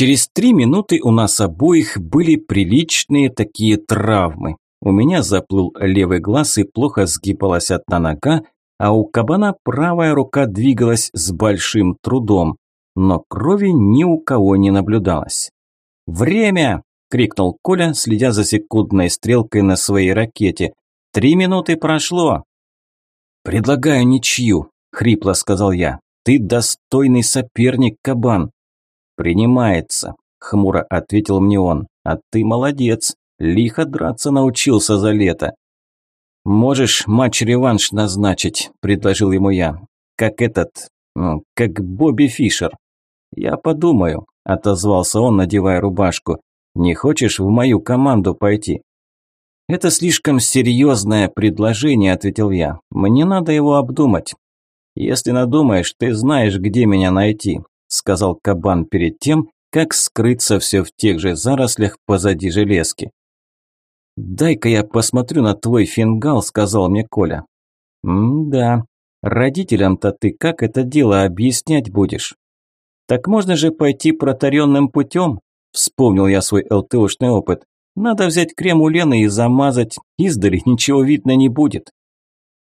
Через три минуты у нас обоих были приличные такие травмы. У меня заплыл левый глаз и плохо сгибалась одна нога, а у кабана правая рука двигалась с большим трудом, но крови ни у кого не наблюдалось. «Время!» – крикнул Коля, следя за секундной стрелкой на своей ракете. «Три минуты прошло!» «Предлагаю ничью», – хрипло сказал я. «Ты достойный соперник, кабан». «Принимается», – хмуро ответил мне он. «А ты молодец, лихо драться научился за лето». «Можешь матч-реванш назначить», – предложил ему я. «Как этот, ну, как Бобби Фишер». «Я подумаю», – отозвался он, надевая рубашку. «Не хочешь в мою команду пойти?» «Это слишком серьезное предложение», – ответил я. «Мне надо его обдумать». «Если надумаешь, ты знаешь, где меня найти», – сказал кабан перед тем, как скрыться все в тех же зарослях позади железки. «Дай-ка я посмотрю на твой фингал», – сказал мне Коля. «М-да, родителям-то ты как это дело объяснять будешь?» «Так можно же пойти протаренным путем», – вспомнил я свой ЛТОшный опыт. «Надо взять крем у Лены и замазать, издали ничего видно не будет».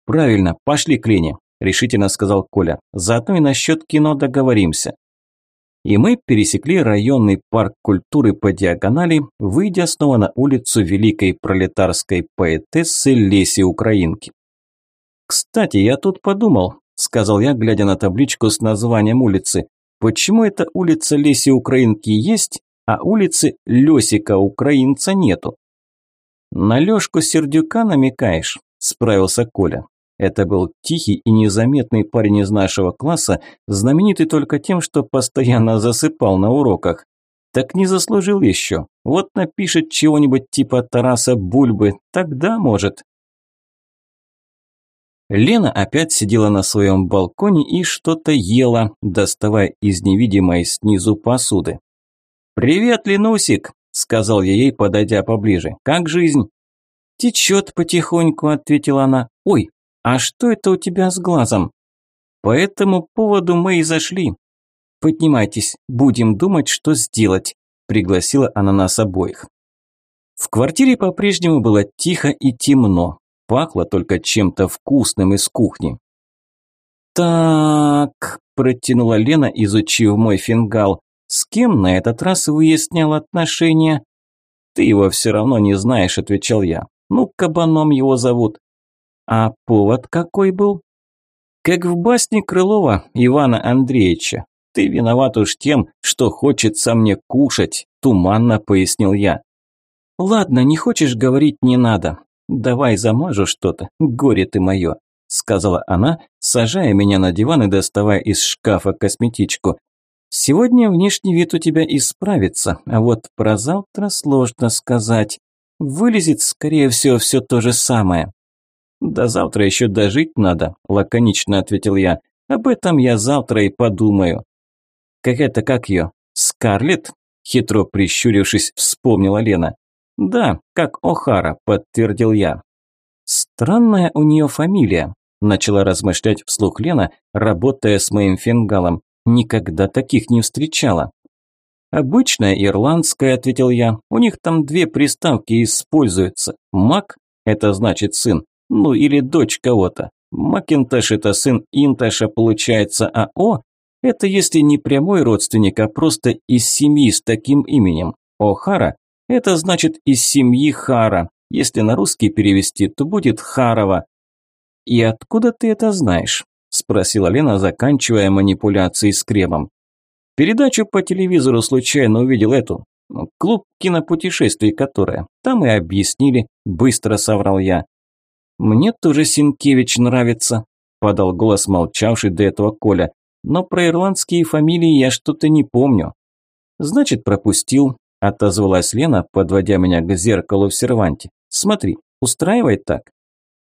«Правильно, пошли к Лене», – решительно сказал Коля. «Заодно и насчет кино договоримся» и мы пересекли районный парк культуры по диагонали, выйдя снова на улицу великой пролетарской поэтессы Леси Украинки. «Кстати, я тут подумал», – сказал я, глядя на табличку с названием улицы, «почему эта улица Леси Украинки есть, а улицы Лесика Украинца нету?» «На Лешку Сердюка намекаешь?» – справился Коля. Это был тихий и незаметный парень из нашего класса, знаменитый только тем, что постоянно засыпал на уроках. Так не заслужил еще. Вот напишет чего-нибудь типа Тараса Бульбы, тогда может. Лена опять сидела на своем балконе и что-то ела, доставая из невидимой снизу посуды. «Привет, Ленусик!» – сказал я ей, подойдя поближе. «Как жизнь?» «Течет потихоньку», – ответила она. «Ой, «А что это у тебя с глазом?» «По этому поводу мы и зашли». «Поднимайтесь, будем думать, что сделать», – пригласила она нас обоих. В квартире по-прежнему было тихо и темно, пахло только чем-то вкусным из кухни. «Так», – протянула Лена, изучив мой фингал, – «с кем на этот раз выяснял отношения?» «Ты его все равно не знаешь», – отвечал я. «Ну, кабаном его зовут. А повод какой был? Как в басне Крылова Ивана Андреевича. Ты виноват уж тем, что хочется мне кушать, туманно пояснил я. Ладно, не хочешь говорить, не надо. Давай замажу что-то, горе ты мое, сказала она, сажая меня на диван и доставая из шкафа косметичку. Сегодня внешний вид у тебя исправится, а вот про завтра сложно сказать. Вылезет, скорее всего, все то же самое. «До завтра еще дожить надо», – лаконично ответил я. «Об этом я завтра и подумаю». «Как это, как ее? Скарлетт?» – хитро прищурившись, вспомнила Лена. «Да, как О'Хара», – подтвердил я. «Странная у нее фамилия», – начала размышлять вслух Лена, работая с моим фингалом. «Никогда таких не встречала». «Обычная ирландская», – ответил я. «У них там две приставки используются. Мак – это значит сын, ну или дочь кого-то. Макинтош это сын Интоша получается, а О – это если не прямой родственник, а просто из семьи с таким именем. О'Хара – это значит из семьи Хара. Если на русский перевести, то будет Харова. «И откуда ты это знаешь?» – спросила Лена, заканчивая манипуляции с кремом. «Передачу по телевизору случайно увидел эту. Клуб кинопутешествий, которая. Там и объяснили», – быстро соврал я. «Мне тоже Синкевич нравится», – подал голос молчавший до этого Коля. «Но про ирландские фамилии я что-то не помню». «Значит, пропустил», – отозвалась Лена, подводя меня к зеркалу в серванте. «Смотри, устраивает так?»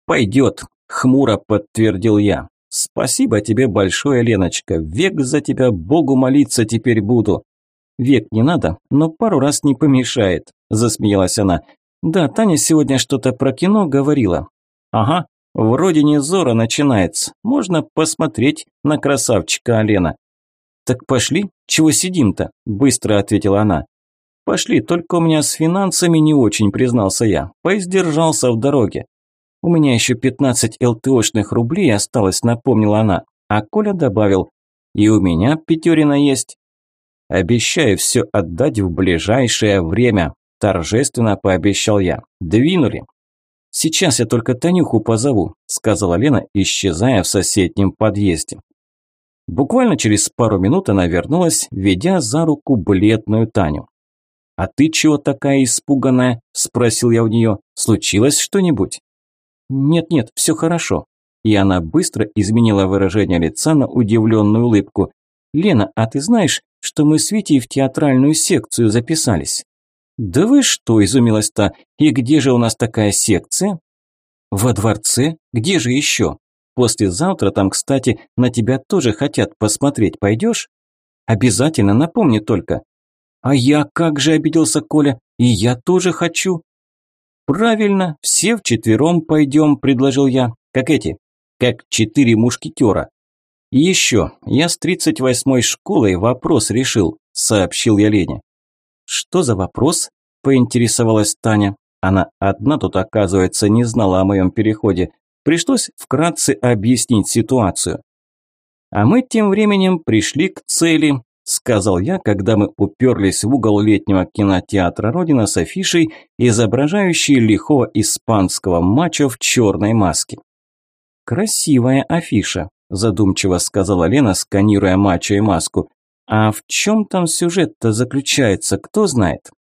«Пойдет», – хмуро подтвердил я. «Спасибо тебе большое, Леночка. Век за тебя Богу молиться теперь буду». «Век не надо, но пару раз не помешает», – засмеялась она. «Да, Таня сегодня что-то про кино говорила. Ага, вроде не зора начинается. Можно посмотреть на красавчика Алена. «Так пошли, чего сидим-то?» – быстро ответила она. «Пошли, только у меня с финансами не очень», – признался я. «Поиздержался в дороге». «У меня еще 15 ЛТОшных рублей осталось», – напомнила она. А Коля добавил, «И у меня пятерина есть». «Обещаю все отдать в ближайшее время», – торжественно пообещал я. «Двинули». «Сейчас я только Танюху позову», – сказала Лена, исчезая в соседнем подъезде. Буквально через пару минут она вернулась, ведя за руку бледную Таню. «А ты чего такая испуганная?» – спросил я у нее. «Случилось что-нибудь?» «Нет-нет, все хорошо». И она быстро изменила выражение лица на удивленную улыбку. «Лена, а ты знаешь, что мы с Витей в театральную секцию записались?» «Да вы что?» – изумилась та. «И где же у нас такая секция?» «Во дворце? Где же еще?» Послезавтра там, кстати, на тебя тоже хотят посмотреть. Пойдешь? Обязательно, напомни только. А я как же обиделся Коля, и я тоже хочу. Правильно, все вчетвером пойдем, предложил я. Как эти, как четыре мушкетера. И еще, я с тридцать восьмой школой вопрос решил, сообщил я Лене. Что за вопрос? Поинтересовалась Таня. Она одна тут, оказывается, не знала о моем переходе. Пришлось вкратце объяснить ситуацию. А мы тем временем пришли к цели, сказал я, когда мы уперлись в угол летнего кинотеатра «Родина» с афишей, изображающей лихого испанского мачо в черной маске. «Красивая афиша», – задумчиво сказала Лена, сканируя мачо и маску. «А в чем там сюжет-то заключается, кто знает?»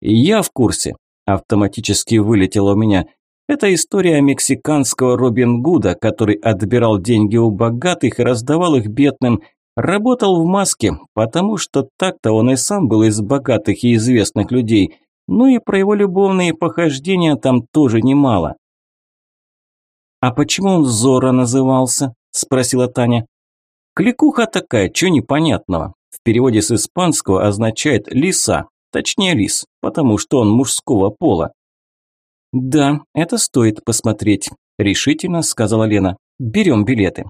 «Я в курсе», – автоматически вылетело у меня. Это история мексиканского Робин Гуда, который отбирал деньги у богатых и раздавал их бедным. Работал в маске, потому что так-то он и сам был из богатых и известных людей. Ну и про его любовные похождения там тоже немало. «А почему он Зора назывался?» – спросила Таня. «Кликуха такая, чё непонятного? В переводе с испанского означает «лиса», точнее «лис», потому что он мужского пола. «Да, это стоит посмотреть», – решительно сказала Лена. «Берем билеты».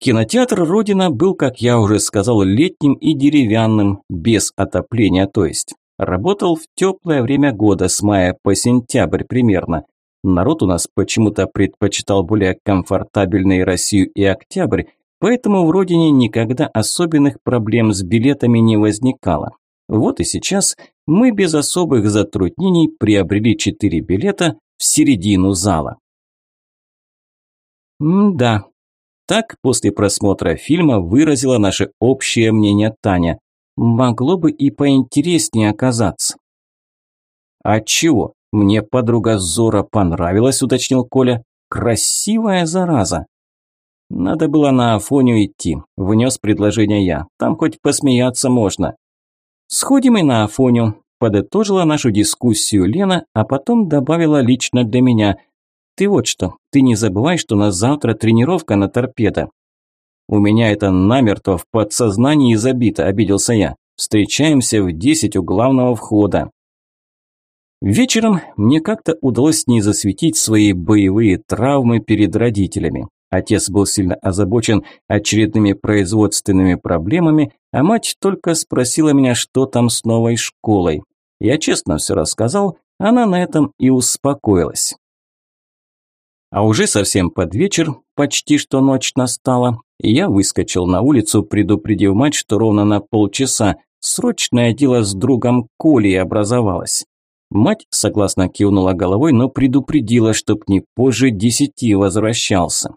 Кинотеатр «Родина» был, как я уже сказал, летним и деревянным, без отопления, то есть. Работал в теплое время года, с мая по сентябрь примерно. Народ у нас почему-то предпочитал более комфортабельной Россию и октябрь, поэтому в «Родине» никогда особенных проблем с билетами не возникало. Вот и сейчас мы без особых затруднений приобрели четыре билета в середину зала. М-да. Так после просмотра фильма выразила наше общее мнение Таня. Могло бы и поинтереснее оказаться. А чего? Мне подруга Зора понравилась, уточнил Коля. Красивая зараза. Надо было на Афоню идти, внес предложение я. Там хоть посмеяться можно. «Сходим и на Афоню», – подытожила нашу дискуссию Лена, а потом добавила лично для меня. «Ты вот что, ты не забывай, что на завтра тренировка на торпедо». «У меня это намертво в подсознании забито», – обиделся я. «Встречаемся в десять у главного входа». Вечером мне как-то удалось не засветить свои боевые травмы перед родителями. Отец был сильно озабочен очередными производственными проблемами, а мать только спросила меня, что там с новой школой. Я честно все рассказал, она на этом и успокоилась. А уже совсем под вечер, почти что ночь настала, и я выскочил на улицу, предупредив мать, что ровно на полчаса срочное дело с другом Колей образовалось. Мать согласно кивнула головой, но предупредила, чтоб не позже десяти возвращался.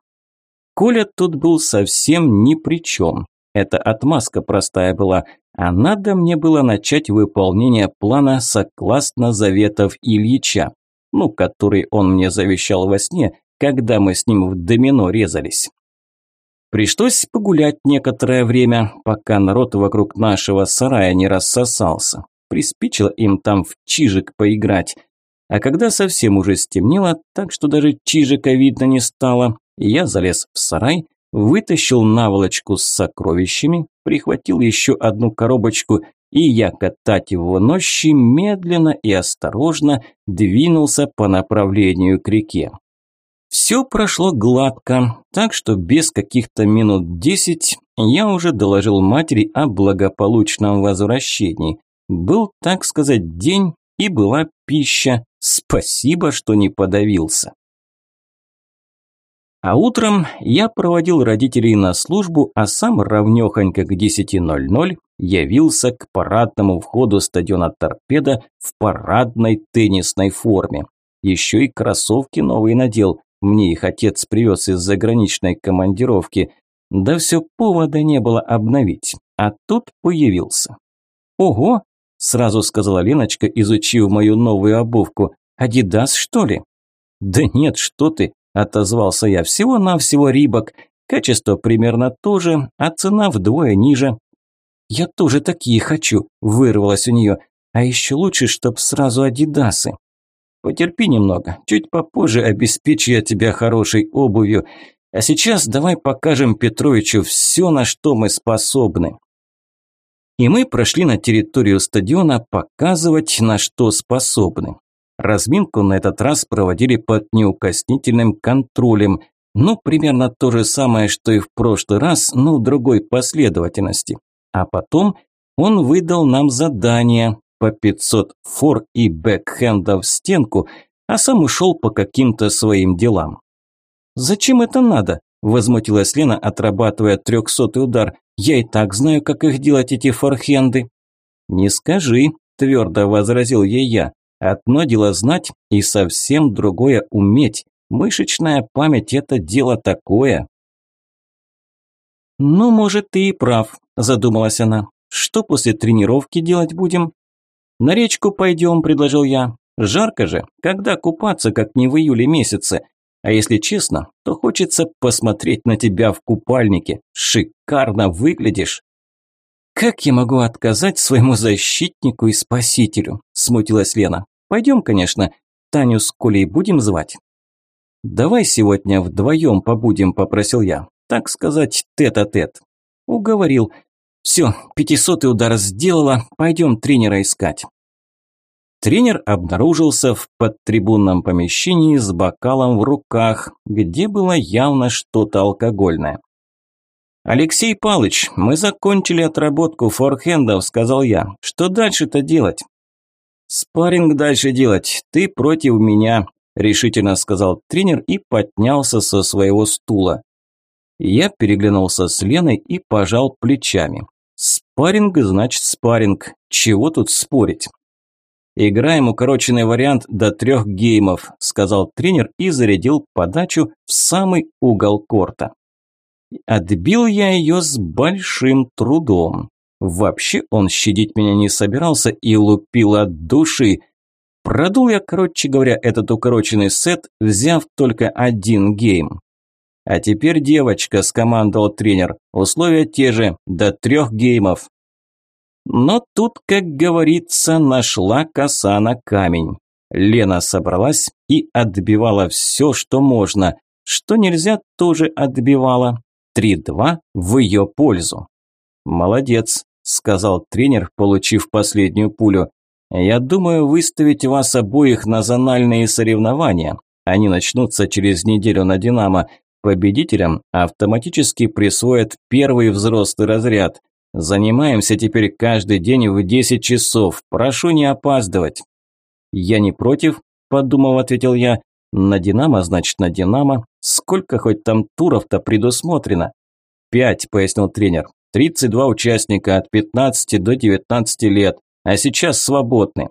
Коля тут был совсем ни при чем. Это отмазка простая была, а надо мне было начать выполнение плана согласно заветов Ильича, ну, который он мне завещал во сне, когда мы с ним в домино резались. Пришлось погулять некоторое время, пока народ вокруг нашего сарая не рассосался. Приспичило им там в чижик поиграть. А когда совсем уже стемнело, так что даже чижика видно не стало, я залез в сарай, вытащил наволочку с сокровищами, прихватил еще одну коробочку и я катать его нощи медленно и осторожно двинулся по направлению к реке. Все прошло гладко, так что без каких-то минут десять я уже доложил матери о благополучном возвращении. Был, так сказать, день и была пища. Спасибо, что не подавился. А утром я проводил родителей на службу, а сам равнёхонько к 10.00 явился к парадному входу стадиона «Торпеда» в парадной теннисной форме. Еще и кроссовки новые надел, мне их отец привез из заграничной командировки. Да все повода не было обновить, а тут появился. «Ого!» – сразу сказала Леночка, изучив мою новую обувку. «Адидас, что ли?» «Да нет, что ты!» – отозвался я. «Всего-навсего Рибок. Качество примерно то же, а цена вдвое ниже». «Я тоже такие хочу», – вырвалось у нее. «А еще лучше, чтоб сразу Адидасы». «Потерпи немного, чуть попозже обеспечу я тебя хорошей обувью. А сейчас давай покажем Петровичу все, на что мы способны». И мы прошли на территорию стадиона показывать, на что способны. Разминку на этот раз проводили под неукоснительным контролем. Ну, примерно то же самое, что и в прошлый раз, но в другой последовательности. А потом он выдал нам задание по 500 фор и бэкхендов в стенку, а сам ушел по каким-то своим делам. «Зачем это надо?» – возмутилась Лена, отрабатывая трехсотый удар. «Я и так знаю, как их делать, эти форхенды». «Не скажи», – твердо возразил ей я. «Одно дело знать и совсем другое уметь. Мышечная память – это дело такое». «Ну, может, ты и прав», – задумалась она. «Что после тренировки делать будем?» «На речку пойдем», – предложил я. «Жарко же, когда купаться, как не в июле месяце. А если честно, то хочется посмотреть на тебя в купальнике. Шикарно выглядишь. Как я могу отказать своему защитнику и спасителю? Смутилась Лена. Пойдем, конечно. Таню с Колей будем звать? Давай сегодня вдвоем побудем, попросил я. Так сказать, тет-а-тет. -тет. Уговорил. Все, пятисотый удар сделала, пойдем тренера искать. Тренер обнаружился в подтрибунном помещении с бокалом в руках, где было явно что-то алкогольное. «Алексей Палыч, мы закончили отработку форхендов», – сказал я. «Что дальше-то делать?» «Спарринг дальше делать, ты против меня», – решительно сказал тренер и поднялся со своего стула. Я переглянулся с Леной и пожал плечами. «Спарринг значит спарринг, чего тут спорить?» «Играем укороченный вариант до трех геймов», – сказал тренер и зарядил подачу в самый угол корта. Отбил я ее с большим трудом. Вообще он щадить меня не собирался и лупил от души. Продул я, короче говоря, этот укороченный сет, взяв только один гейм. «А теперь, девочка», – скомандовал тренер, – «условия те же, до трех геймов». Но тут, как говорится, нашла коса на камень. Лена собралась и отбивала все, что можно. Что нельзя, тоже отбивала. Три-два в ее пользу. «Молодец», – сказал тренер, получив последнюю пулю. «Я думаю выставить вас обоих на зональные соревнования. Они начнутся через неделю на «Динамо». Победителям автоматически присвоят первый взрослый разряд – Занимаемся теперь каждый день в 10 часов. Прошу не опаздывать. Я не против, подумав, ответил я. На Динамо, значит, на Динамо. Сколько хоть там туров-то предусмотрено? Пять, пояснил тренер. 32 участника от 15 до 19 лет, а сейчас свободны.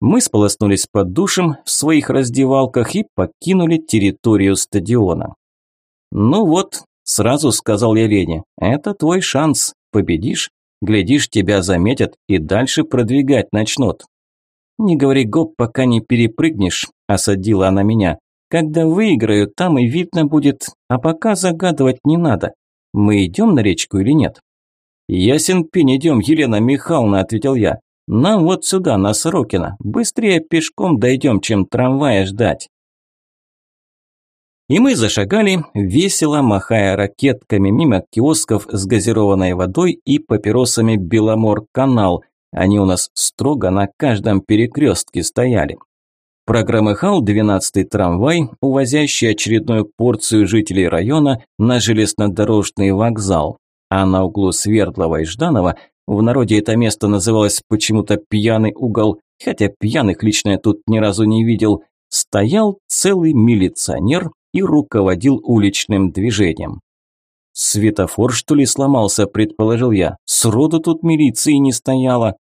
Мы сполоснулись под душем в своих раздевалках и покинули территорию стадиона. «Ну вот», – сразу сказал я Лене, – «это твой шанс. Победишь, глядишь, тебя заметят и дальше продвигать начнут. Не говори гоп, пока не перепрыгнешь, осадила она меня. Когда выиграю, там и видно будет, а пока загадывать не надо. Мы идем на речку или нет? Ясен пень, идем, Елена Михайловна, ответил я. Нам вот сюда, на Сорокина. Быстрее пешком дойдем, чем трамвая ждать. И мы зашагали, весело махая ракетками мимо киосков с газированной водой и папиросами «Беломор-канал». Они у нас строго на каждом перекрестке стояли. Прогромыхал 12-й трамвай, увозящий очередную порцию жителей района на железнодорожный вокзал. а на углу Свердлова и Жданова, в народе это место называлось почему-то «пьяный угол», хотя пьяных лично я тут ни разу не видел, стоял целый милиционер и руководил уличным движением. «Светофор, что ли, сломался?» – предположил я. «Сроду тут милиции не стояло».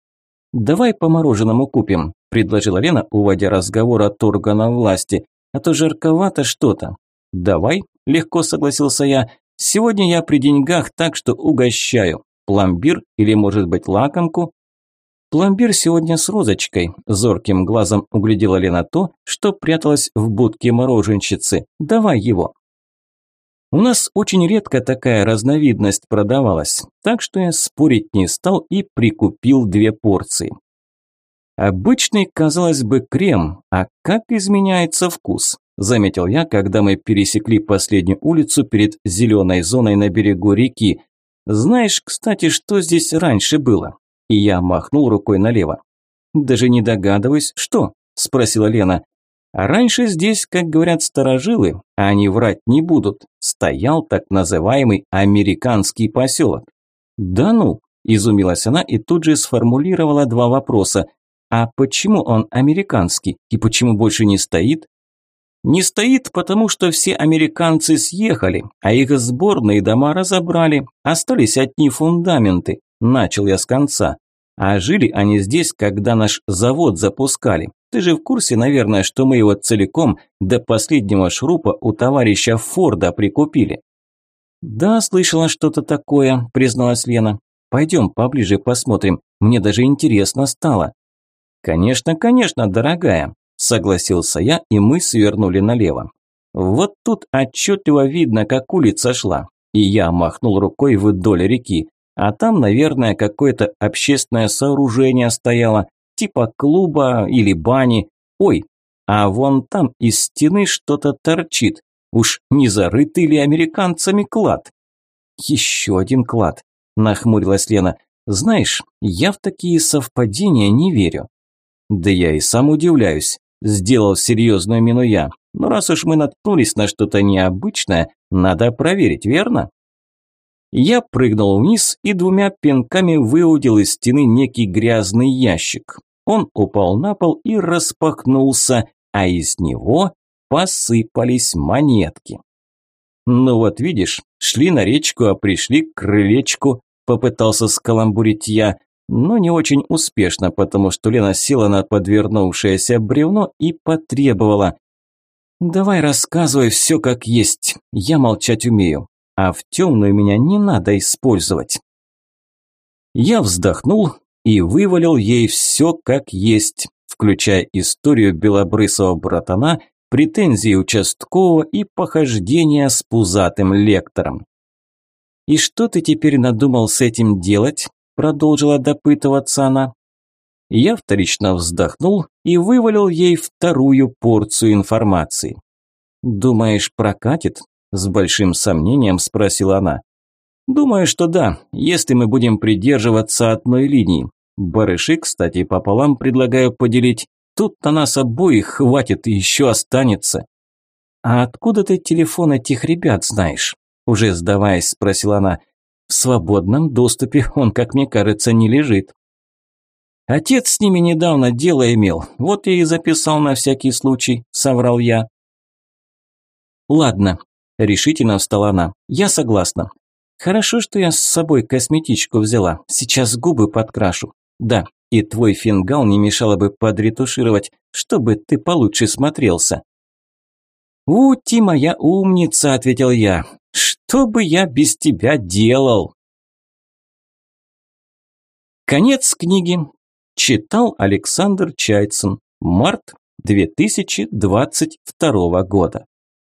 «Давай по мороженому купим», – предложила Лена, уводя разговор от органа власти. «А то жарковато что-то». «Давай», – легко согласился я. «Сегодня я при деньгах, так что угощаю. Пломбир или, может быть, лакомку?» «Пломбир сегодня с розочкой», – зорким глазом углядела Лена то, что пряталось в будке мороженщицы. «Давай его». У нас очень редко такая разновидность продавалась, так что я спорить не стал и прикупил две порции. Обычный, казалось бы, крем, а как изменяется вкус, заметил я, когда мы пересекли последнюю улицу перед зеленой зоной на берегу реки. Знаешь, кстати, что здесь раньше было? И я махнул рукой налево. Даже не догадываюсь, что? спросила Лена. Раньше здесь, как говорят старожилы, а они врать не будут, стоял так называемый американский поселок. Да ну, изумилась она и тут же сформулировала два вопроса. А почему он американский и почему больше не стоит? Не стоит, потому что все американцы съехали, а их сборные дома разобрали, остались одни фундаменты. Начал я с конца. А жили они здесь, когда наш завод запускали. Ты же в курсе, наверное, что мы его целиком до последнего шрупа у товарища Форда прикупили. Да, слышала что-то такое, призналась Лена. Пойдем поближе посмотрим, мне даже интересно стало. Конечно, конечно, дорогая, согласился я, и мы свернули налево. Вот тут отчетливо видно, как улица шла, и я махнул рукой вдоль реки. А там, наверное, какое-то общественное сооружение стояло, типа клуба или бани. Ой, а вон там из стены что-то торчит. Уж не зарытый ли американцами клад? Еще один клад, нахмурилась Лена. Знаешь, я в такие совпадения не верю. Да я и сам удивляюсь, сделал серьезную мину я. Но раз уж мы наткнулись на что-то необычное, надо проверить, верно? Я прыгнул вниз и двумя пинками выудил из стены некий грязный ящик. Он упал на пол и распахнулся, а из него посыпались монетки. «Ну вот видишь, шли на речку, а пришли к крылечку», – попытался скаламбурить я, но не очень успешно, потому что Лена села на подвернувшееся бревно и потребовала. «Давай рассказывай все как есть, я молчать умею а в темную меня не надо использовать. Я вздохнул и вывалил ей все как есть, включая историю белобрысого братана, претензии участкового и похождения с пузатым лектором. «И что ты теперь надумал с этим делать?» – продолжила допытываться она. Я вторично вздохнул и вывалил ей вторую порцию информации. «Думаешь, прокатит?» С большим сомнением спросила она. Думаю, что да, если мы будем придерживаться одной линии. Барыши, кстати, пополам предлагаю поделить. Тут на нас обоих хватит и еще останется. А откуда ты телефон этих ребят знаешь? Уже сдаваясь, спросила она. В свободном доступе он, как мне кажется, не лежит. Отец с ними недавно дело имел, вот я и записал на всякий случай, соврал я. Ладно, Решительно встала она. «Я согласна. Хорошо, что я с собой косметичку взяла. Сейчас губы подкрашу. Да, и твой фингал не мешало бы подретушировать, чтобы ты получше смотрелся». «У, ты моя умница», – ответил я. «Что бы я без тебя делал?» Конец книги. Читал Александр Чайцин. Март 2022 года.